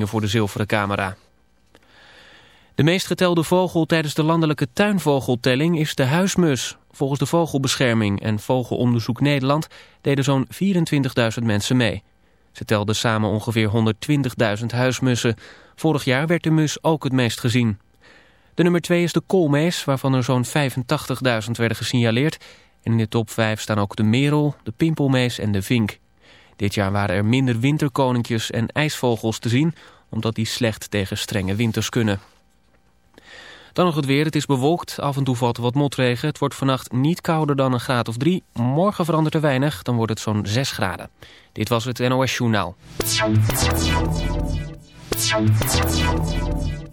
voor de zilveren camera. De meest getelde vogel tijdens de landelijke tuinvogeltelling is de huismus. Volgens de Vogelbescherming en Vogelonderzoek Nederland deden zo'n 24.000 mensen mee. Ze telden samen ongeveer 120.000 huismussen. Vorig jaar werd de mus ook het meest gezien. De nummer 2 is de koolmees, waarvan er zo'n 85.000 werden gesignaleerd. En in de top 5 staan ook de merel, de pimpelmees en de vink. Dit jaar waren er minder winterkoninkjes en ijsvogels te zien... omdat die slecht tegen strenge winters kunnen. Dan nog het weer. Het is bewolkt. Af en toe valt wat motregen. Het wordt vannacht niet kouder dan een graad of drie. Morgen verandert er weinig. Dan wordt het zo'n 6 graden. Dit was het NOS Journaal.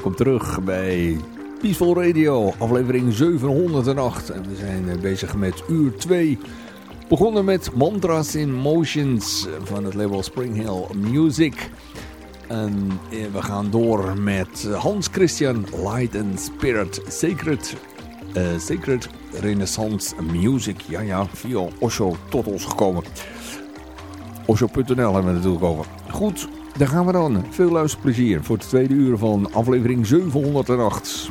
Welkom terug bij Peaceful Radio, aflevering 708. En we zijn eh, bezig met uur 2. Begonnen met Mantras in Motions van het label Spring Hill Music. En eh, we gaan door met Hans Christian Light and Spirit Sacred, uh, Sacred Renaissance Music. Ja, ja, via Osho tot ons gekomen. Osho.nl hebben we het natuurlijk over. Goed, daar gaan we dan. Veel luisterplezier voor het tweede uur van aflevering 708.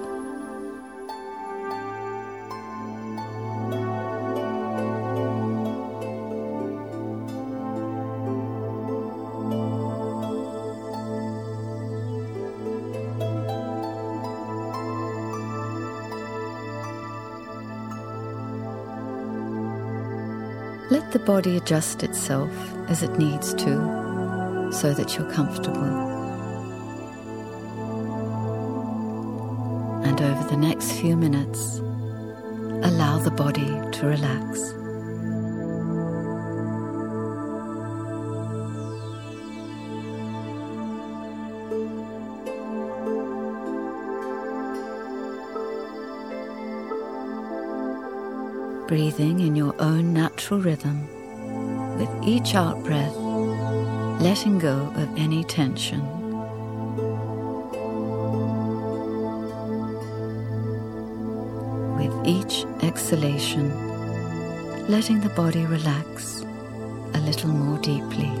Body adjust itself as it needs to so that you're comfortable. And over the next few minutes, allow the body to relax. breathing in your own natural rhythm, with each out breath, letting go of any tension. With each exhalation, letting the body relax a little more deeply.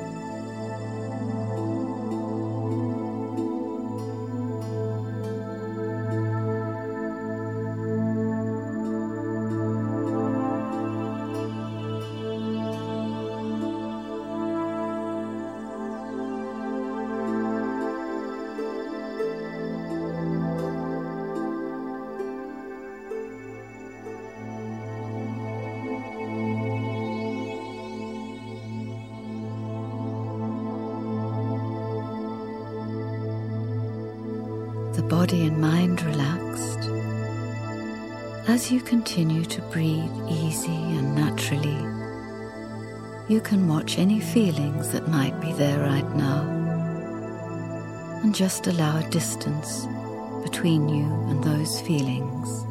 You can watch any feelings that might be there right now and just allow a distance between you and those feelings.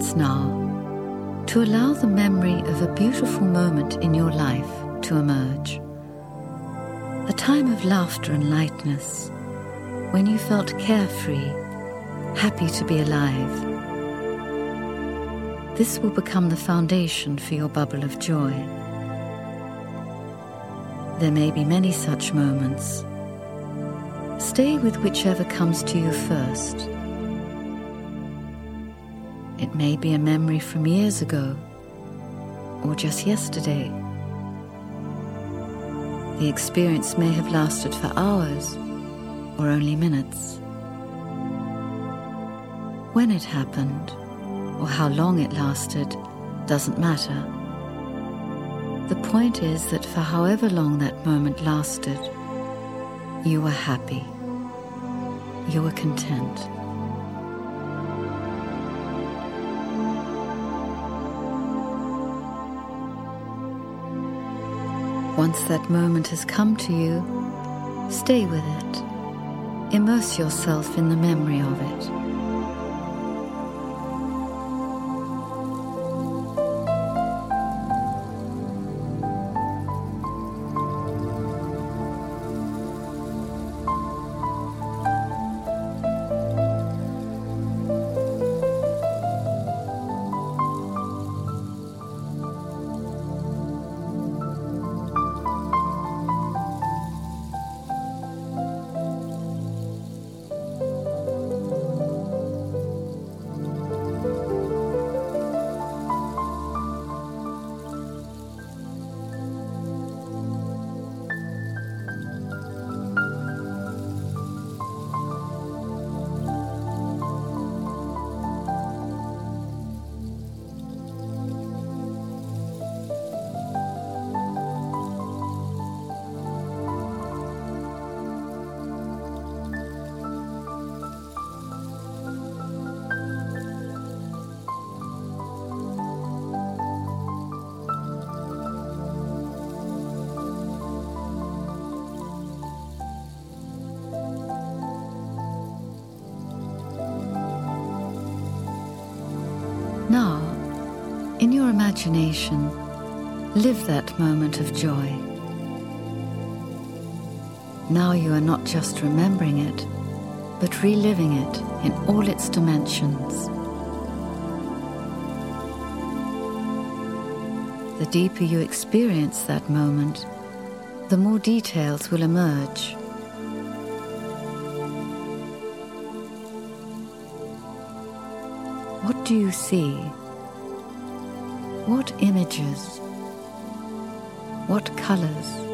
Minutes now to allow the memory of a beautiful moment in your life to emerge. A time of laughter and lightness when you felt carefree, happy to be alive. This will become the foundation for your bubble of joy. There may be many such moments. Stay with whichever comes to you first. It may be a memory from years ago or just yesterday. The experience may have lasted for hours or only minutes. When it happened or how long it lasted doesn't matter. The point is that for however long that moment lasted, you were happy. You were content. Once that moment has come to you, stay with it. Immerse yourself in the memory of it. Imagination, live that moment of joy. Now you are not just remembering it, but reliving it in all its dimensions. The deeper you experience that moment, the more details will emerge. What do you see? What images? What colors?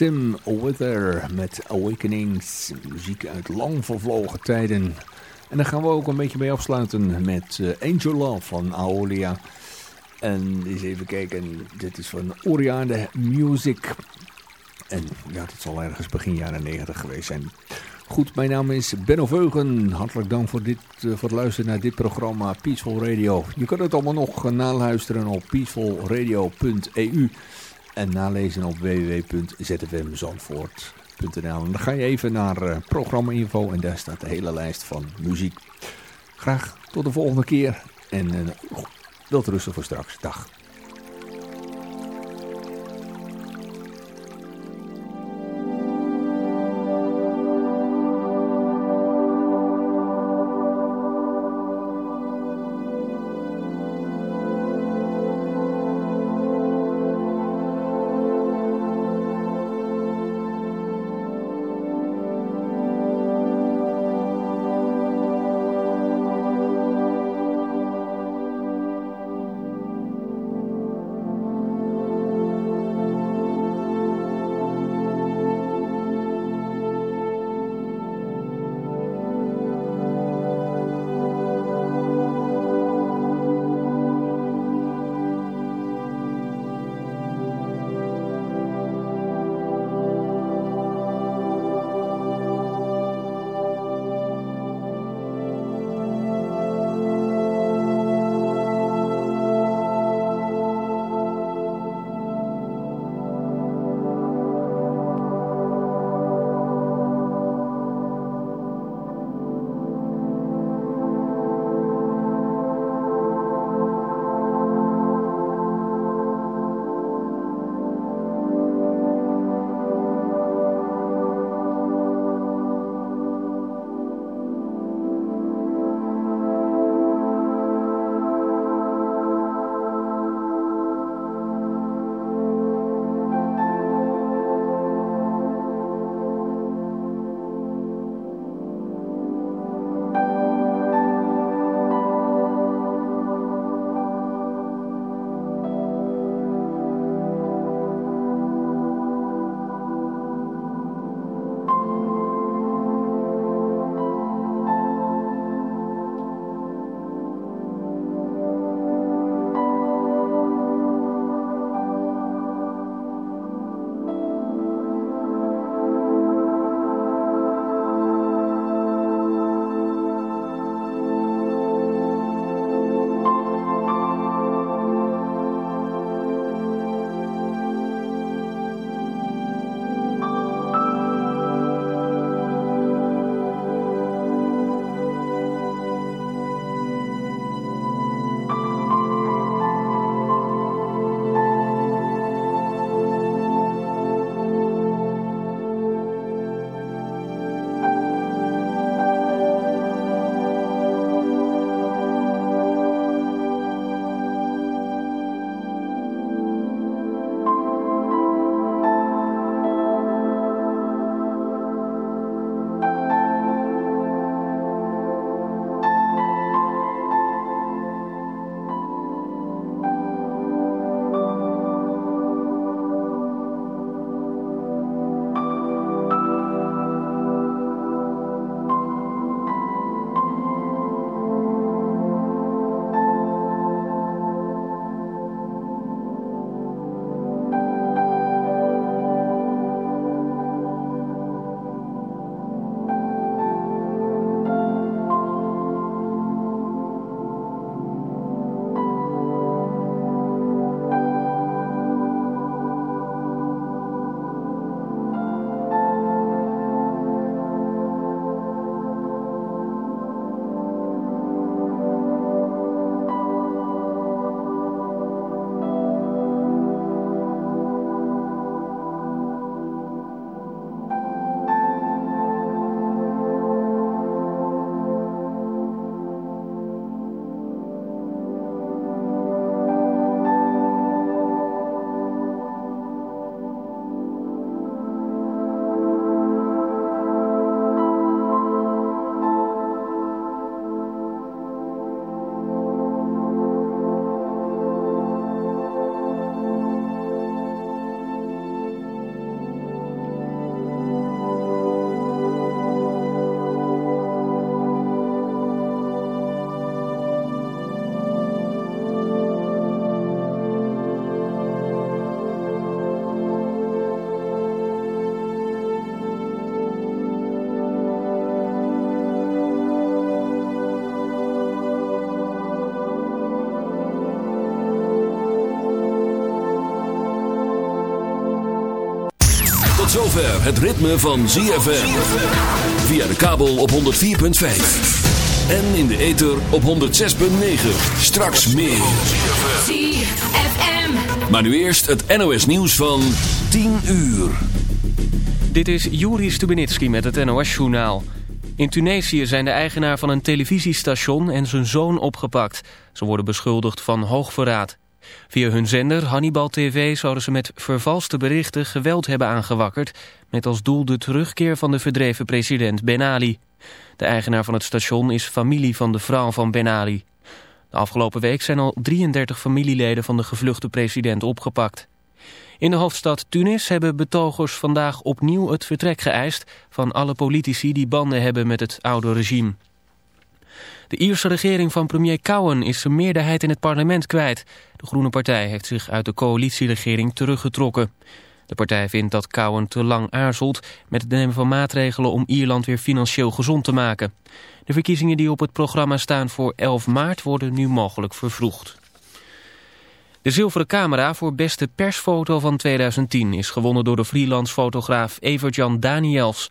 Tim Wither met Awakenings, muziek uit lang vervlogen tijden. En daar gaan we ook een beetje mee afsluiten met eh, Angel Love van Aolia. En eens even kijken, dit is van Oriade Music. En ja, dat zal ergens begin jaren 90 geweest zijn. Goed, mijn naam is Benno Veugen. Hartelijk dank voor, dit, eh, voor het luisteren naar dit programma Peaceful Radio. Je kunt het allemaal nog eh, naluisteren op peacefulradio.eu en nalezen op www.zfmzandvoort.nl. En dan ga je even naar uh, programma info en daar staat de hele lijst van muziek. Graag tot de volgende keer en uh, wilt rusten voor straks. Dag. Zover het ritme van ZFM. Via de kabel op 104.5. En in de ether op 106.9. Straks meer. ZFM. Maar nu eerst het NOS nieuws van 10 uur. Dit is Juri Stubenitski met het NOS-journaal. In Tunesië zijn de eigenaar van een televisiestation en zijn zoon opgepakt. Ze worden beschuldigd van hoogverraad. Via hun zender Hannibal TV zouden ze met vervalste berichten geweld hebben aangewakkerd... met als doel de terugkeer van de verdreven president Ben Ali. De eigenaar van het station is familie van de vrouw van Ben Ali. De afgelopen week zijn al 33 familieleden van de gevluchte president opgepakt. In de hoofdstad Tunis hebben betogers vandaag opnieuw het vertrek geëist... van alle politici die banden hebben met het oude regime. De Ierse regering van premier Cowen is zijn meerderheid in het parlement kwijt. De Groene Partij heeft zich uit de coalitieregering teruggetrokken. De partij vindt dat Cowen te lang aarzelt met het nemen van maatregelen om Ierland weer financieel gezond te maken. De verkiezingen die op het programma staan voor 11 maart worden nu mogelijk vervroegd. De zilveren camera voor beste persfoto van 2010 is gewonnen door de freelance fotograaf Evert-Jan Daniels.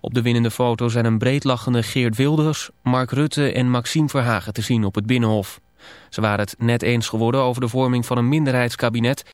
Op de winnende foto zijn een breedlachende Geert Wilders, Mark Rutte en Maxime Verhagen te zien op het Binnenhof. Ze waren het net eens geworden over de vorming van een minderheidskabinet